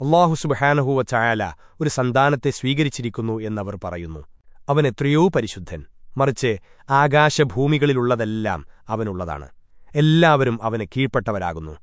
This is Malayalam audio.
അള്ളാഹു സുബഹാനഹുവ ചായാല ഒരു സന്താനത്തെ സ്വീകരിച്ചിരിക്കുന്നു എന്നവർ പറയുന്നു. അവൻ എത്രയോ പരിശുദ്ധൻ. മറിച്ച് ആകാശഭൂമികളിലുള്ളതെല്ലാം അവനുള്ളതാണ്. എല്ലാവരും അവന് കീഴ്പ്പെട്ടവരാകുന്നു.